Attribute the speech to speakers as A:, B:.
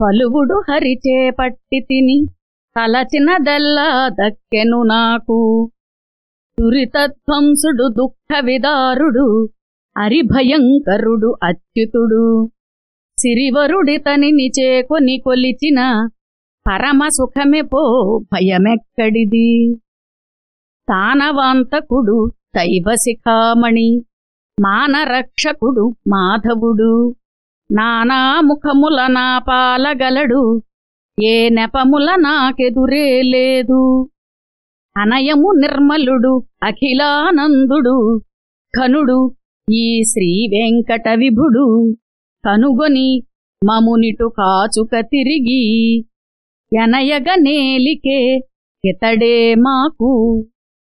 A: పలువుడు హరిచే పట్టి తిని తలచినదెల్లా దక్కెను నాకు. దురితధ్వంసుడు దుఃఖ విదారుడు అరిభయంకరుడు అచ్యుతుడు సిరివరుడితనిని చేకొని కొలిచిన పరమ సుఖమే పో భయమెక్కడిది. తానవాంతకుడు దైవశిఖామణి మానరక్షకుడు మాధవుడు. నానాముఖముల నా పాలగలడు ఏ నెపముల నాకెదురే లేదు. అనయము నిర్మలుడు అఖిలానందుడు కనుడు ఈ శ్రీవెంకట విభుడు కనుగొని మమునిటు కాచుక తిరిగి ఎనయగ నేలికే ఇతడే మాకు.